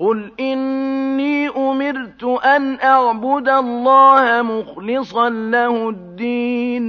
قُلْ إِنِّي أُمِرْتُ أَنْ أَعْبُدَ اللَّهَ مُخْلِصًا لَّهُ الدِّينَ